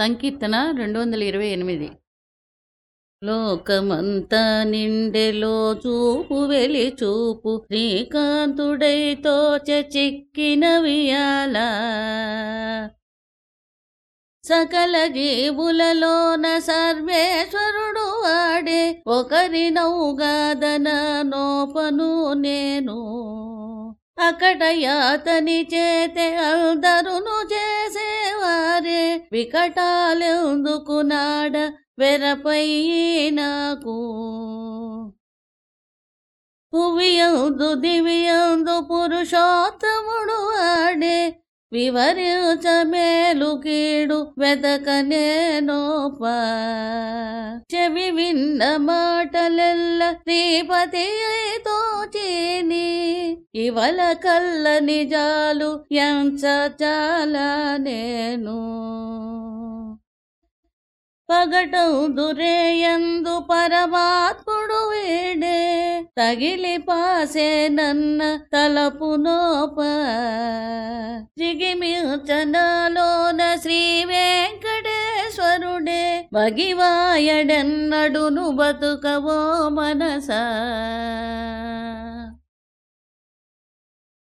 సంకీర్తన రెండు వందల ఇరవై ఎనిమిది. లోకమంతా నిండెలో చూపు వెలి చూపు శ్రీకాంతుడైతో చిక్కిన వియాల. సకల జీవులలోన సర్వేశ్వరుడు వాడే ఒకరి నౌగాదన నోపను నేను. అకట యాతని చేతే అందరును చే వికటాలెందుకునాడ వెరపయ్యేనాకు వెరపై నాకు? భువియందు దివియందు పురుషోత్తముడు ఆడే వివరించ మేలు కీడు వెతకనేనోప చెవి విన్న మాటలెల్ల శ్రీపతి తోచేని ఇవల కల్ల నిజాలు ఎంచ చాలా నేను. పగటౌదురేయందు పరమాత్ముడు వీడే. తగిలి పాసే నన్న తలపు నోప. జిగిమిచనలోన శ్రీ వెంకటేశ్వరుడే. మగివాయడెన్నడును బతుకవో మనసా.